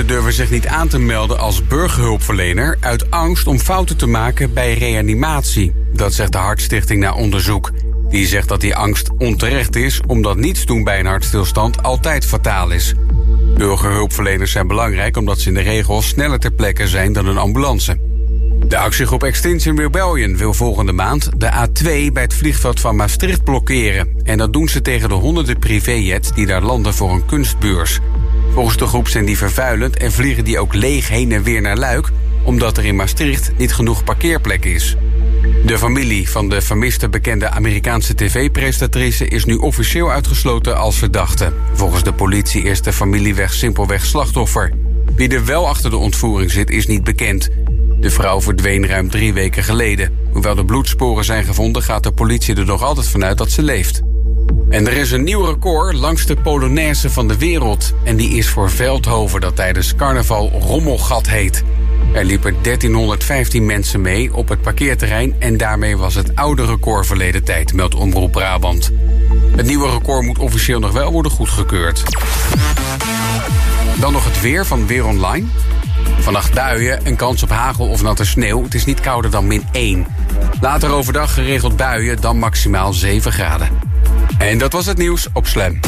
mensen durven zich niet aan te melden als burgerhulpverlener uit angst om fouten te maken bij reanimatie. Dat zegt de Hartstichting na onderzoek. Die zegt dat die angst onterecht is, omdat niets doen bij een hartstilstand altijd fataal is. Burgerhulpverleners zijn belangrijk omdat ze in de regel sneller ter plekke zijn dan een ambulance. De actiegroep Extinction Rebellion wil volgende maand de A2 bij het vliegveld van Maastricht blokkeren. En dat doen ze tegen de honderden privéjets die daar landen voor een kunstbeurs. Volgens de groep zijn die vervuilend en vliegen die ook leeg heen en weer naar Luik, omdat er in Maastricht niet genoeg parkeerplek is. De familie van de vermiste bekende Amerikaanse tv-presentatrice is nu officieel uitgesloten als verdachte. Volgens de politie is de familie weg simpelweg slachtoffer. Wie er wel achter de ontvoering zit, is niet bekend. De vrouw verdween ruim drie weken geleden. Hoewel er bloedsporen zijn gevonden, gaat de politie er nog altijd vanuit dat ze leeft. En er is een nieuw record langs de Polonaise van de wereld. En die is voor Veldhoven, dat tijdens carnaval Rommelgat heet. Er liepen 1315 mensen mee op het parkeerterrein... en daarmee was het oude record verleden tijd, meldt Omroep Brabant. Het nieuwe record moet officieel nog wel worden goedgekeurd. Dan nog het weer van Weer Online. Vannacht buien, een kans op hagel of natte sneeuw. Het is niet kouder dan min 1. Later overdag geregeld buien, dan maximaal 7 graden. En dat was het nieuws op Slam.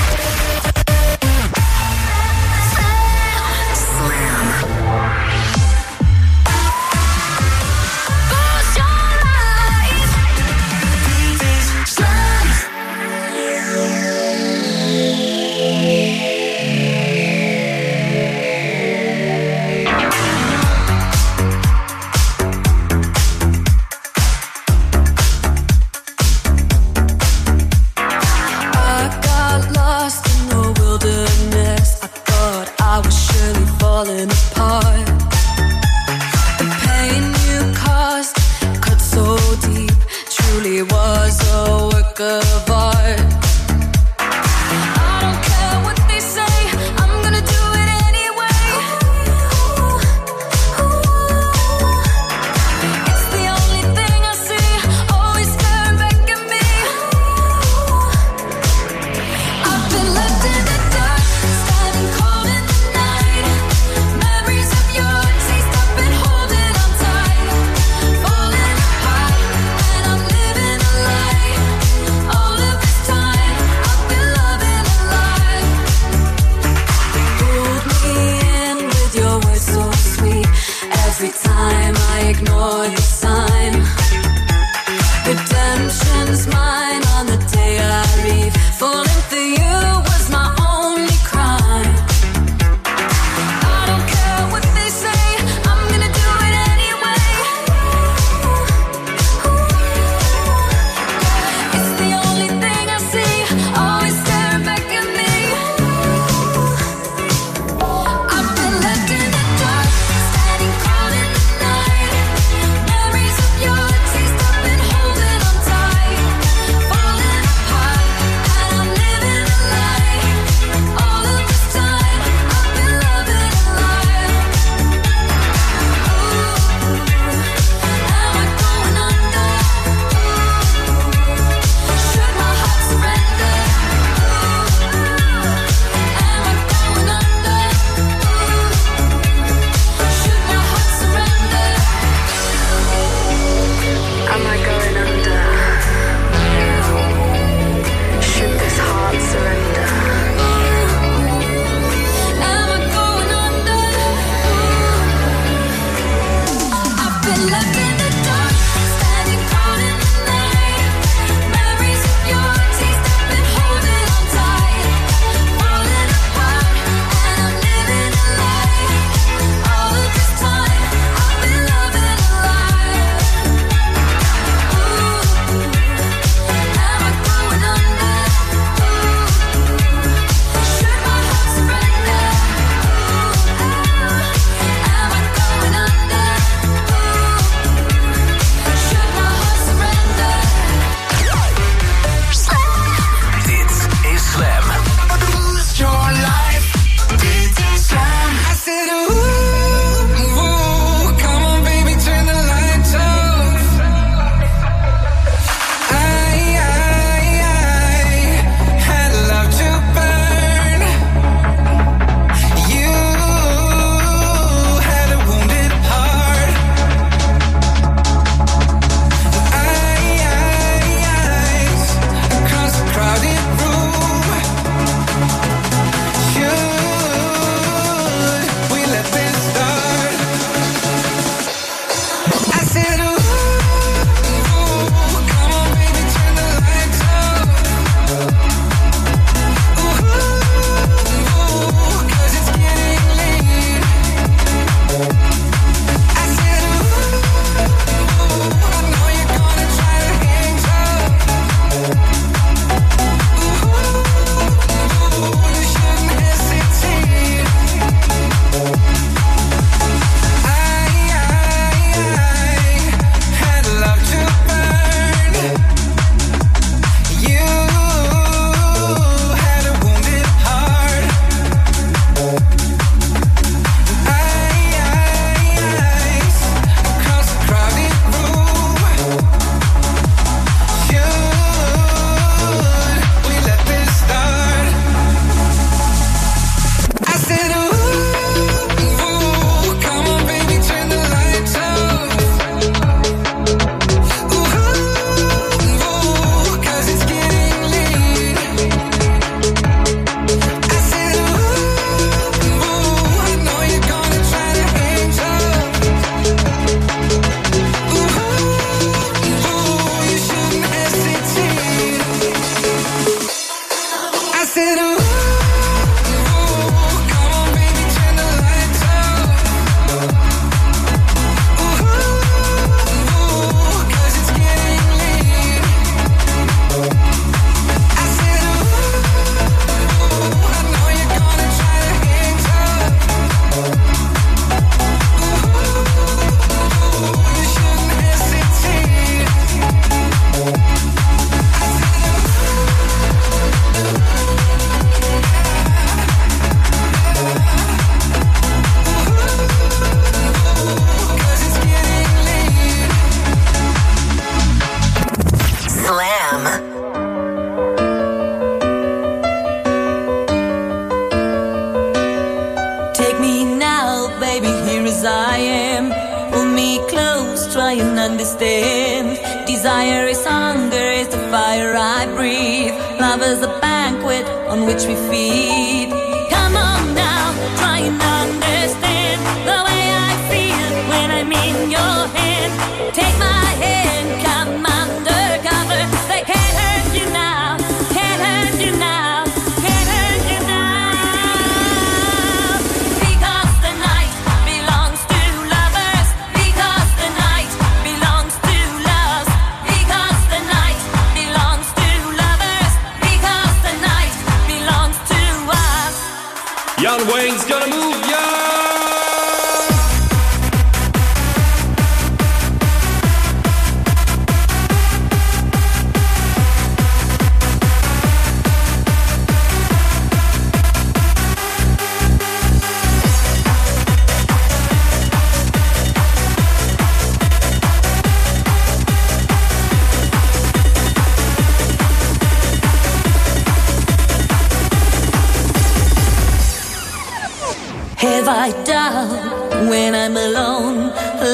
When I'm alone,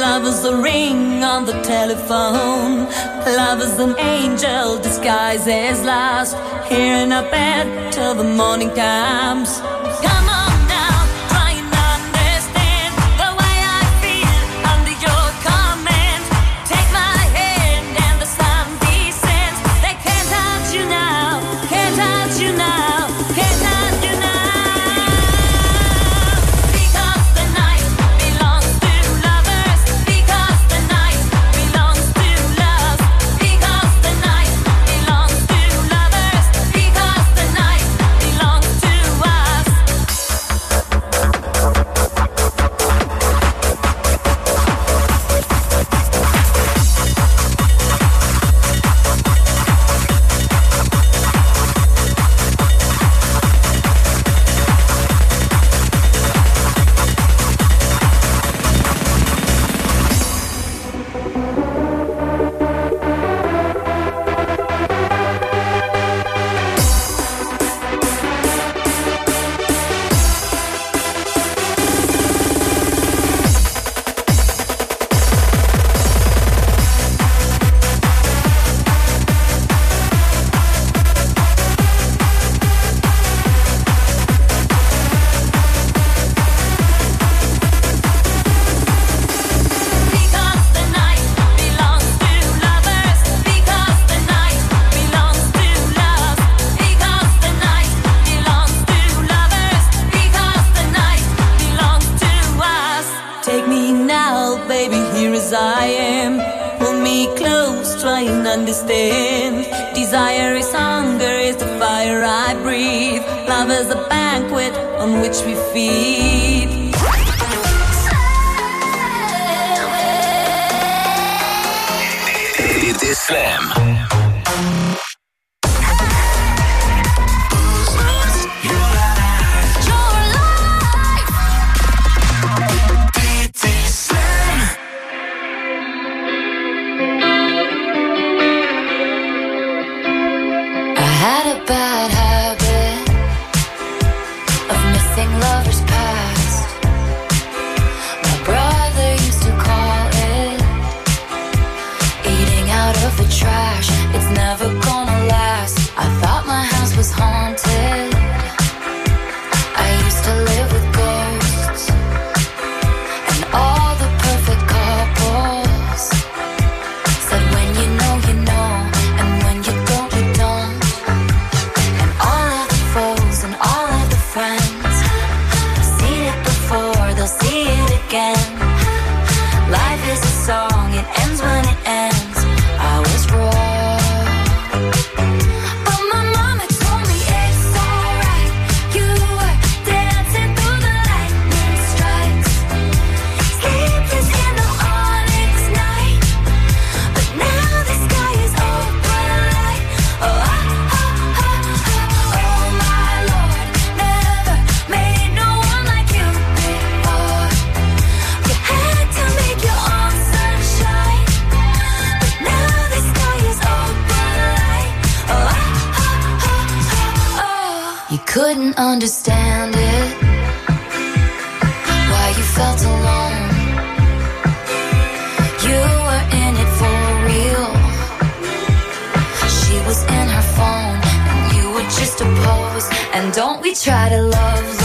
love is a ring on the telephone. Love is an angel disguised as lust. Here in a bed till the morning comes. is a banquet on which we feed. Slam. Don't we try to love,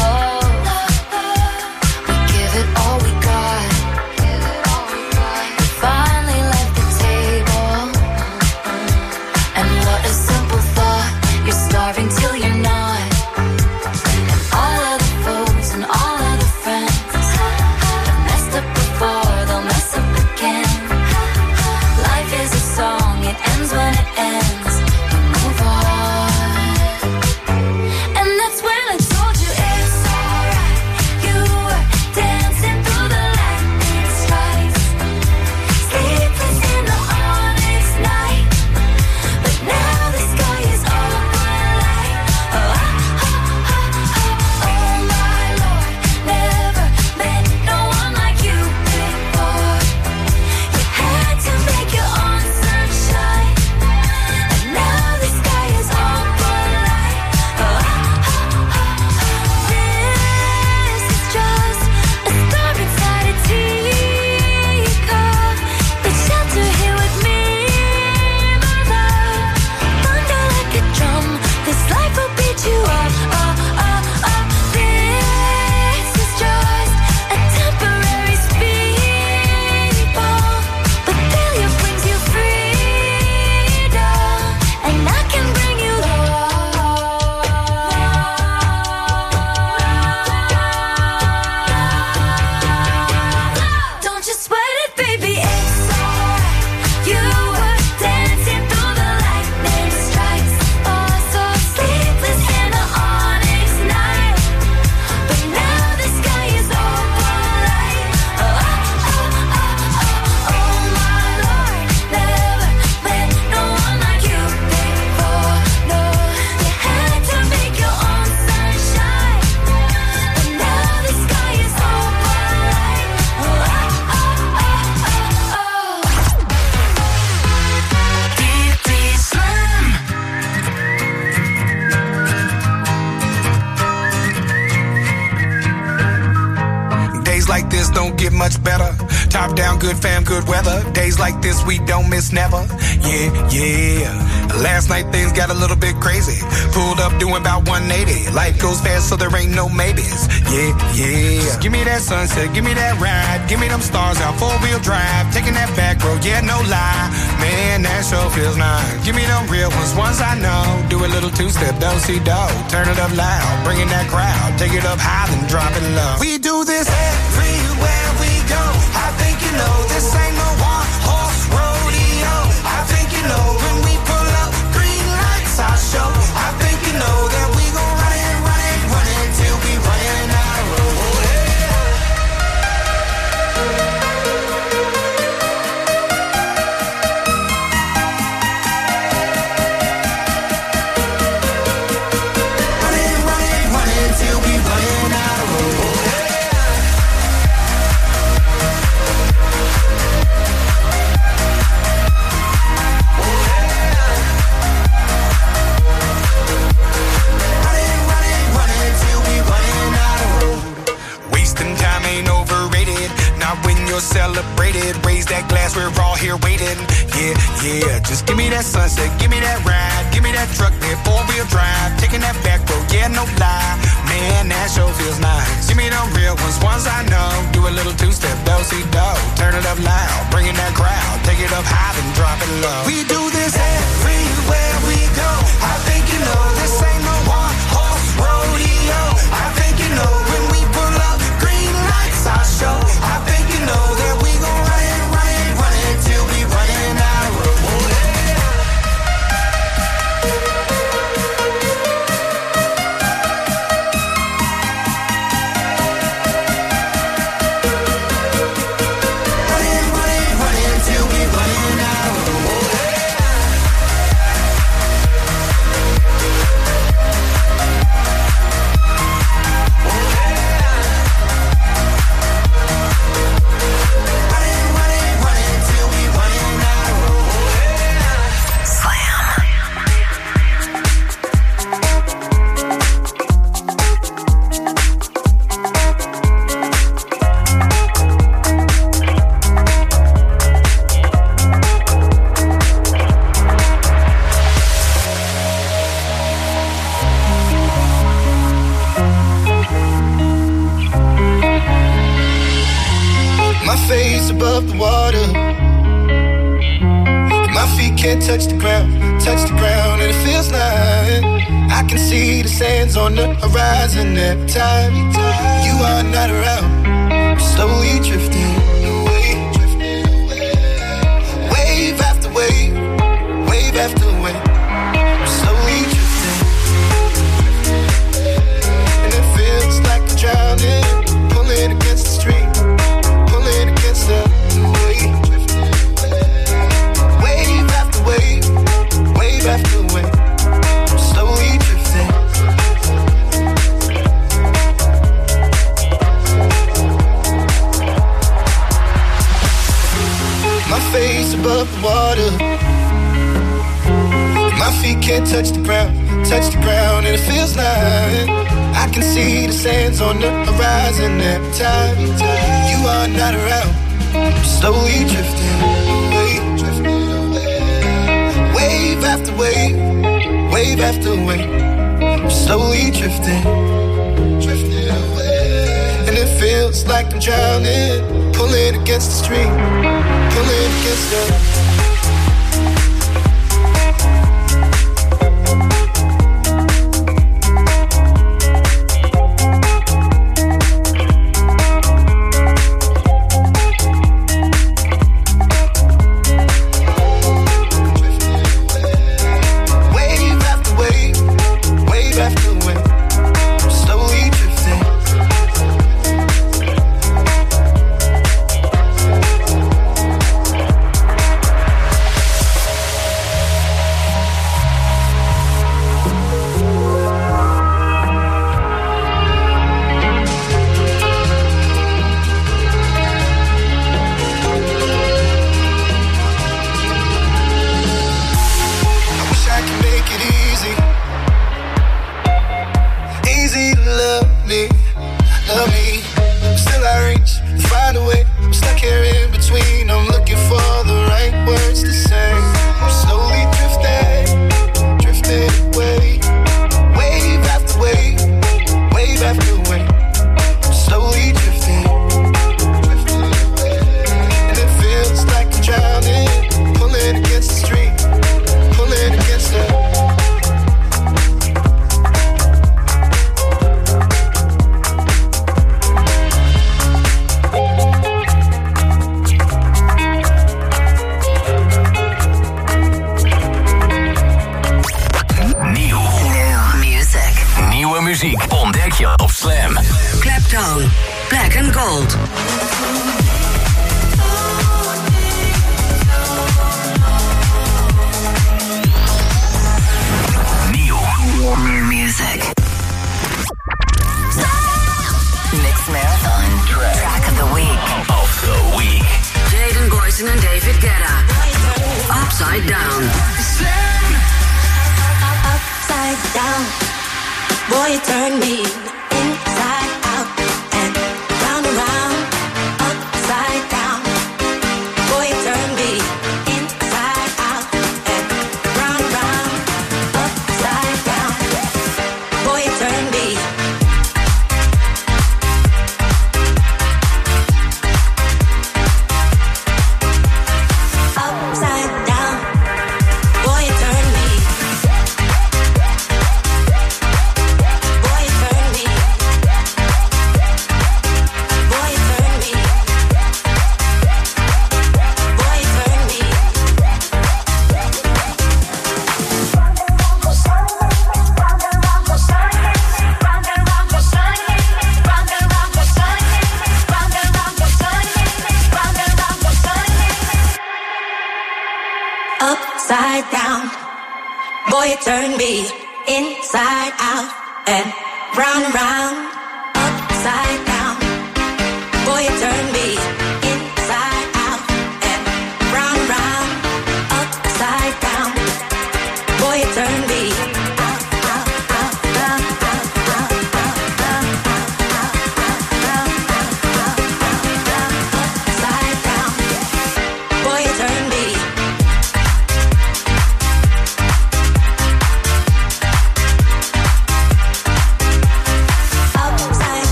We don't miss never. Yeah, yeah. Last night things got a little bit crazy. Pulled up doing about 180. Life goes fast, so there ain't no maybes. Yeah, yeah. Just give me that sunset, give me that ride. Give me them stars out, four wheel drive. Taking that back road, yeah, no lie. Man, that sure feels nice. Give me them real ones, ones I know. Do a little two step, don't see do. Turn it up loud, bring in that crowd. Take it up high, then drop it low. We do this everywhere Not when you're celebrated. Raise that glass, we're all here waiting. Yeah, yeah. Just give me that sunset, give me that ride, give me that truck, that four wheel drive. Taking that back road, yeah, no lie. Man, that sure feels nice. Give me them real ones, ones I know. Do a little two step, do see do. Turn it up loud, bring in that crowd. Take it up high, then drop it low. We do this everywhere we go. I think you know this ain't no one horse rodeo. I think you know when we pull up green lights, I show. I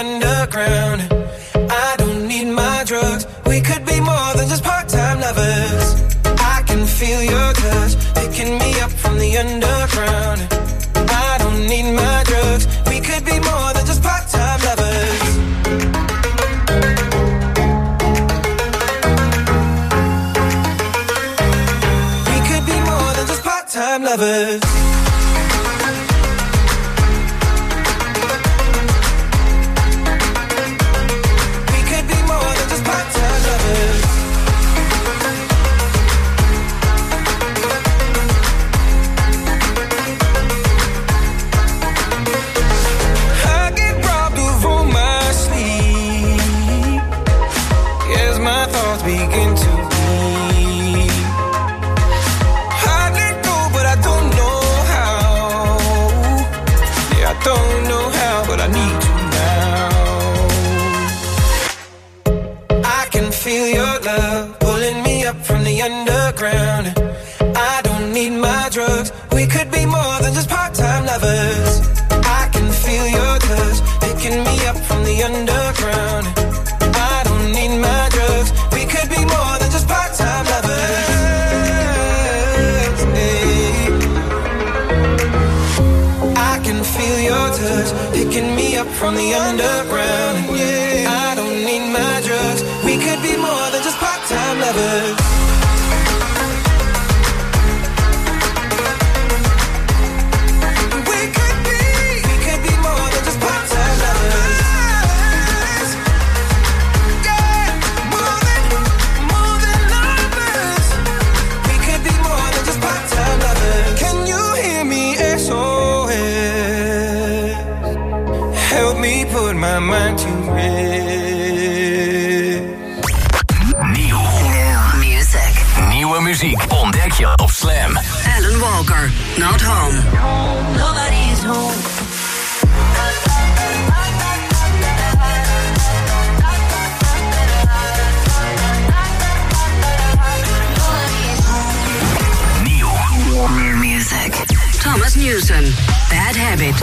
underground. I don't need my drugs. We could be more to. Nieuw. New music. Nieuwe muziek ontdek je op Slam. Alan Walker, Not Home. Nobody's home. Thomas Newson, Bad Habit.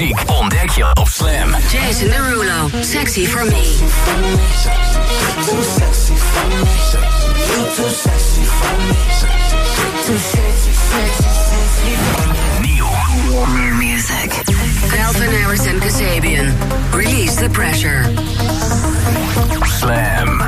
muziek ontdek je op Slam. Jason Derulo, Sexy for Me. Too sexy for me. For me. Music. Calvin Harris and Kasabian. Release the pressure. Slam.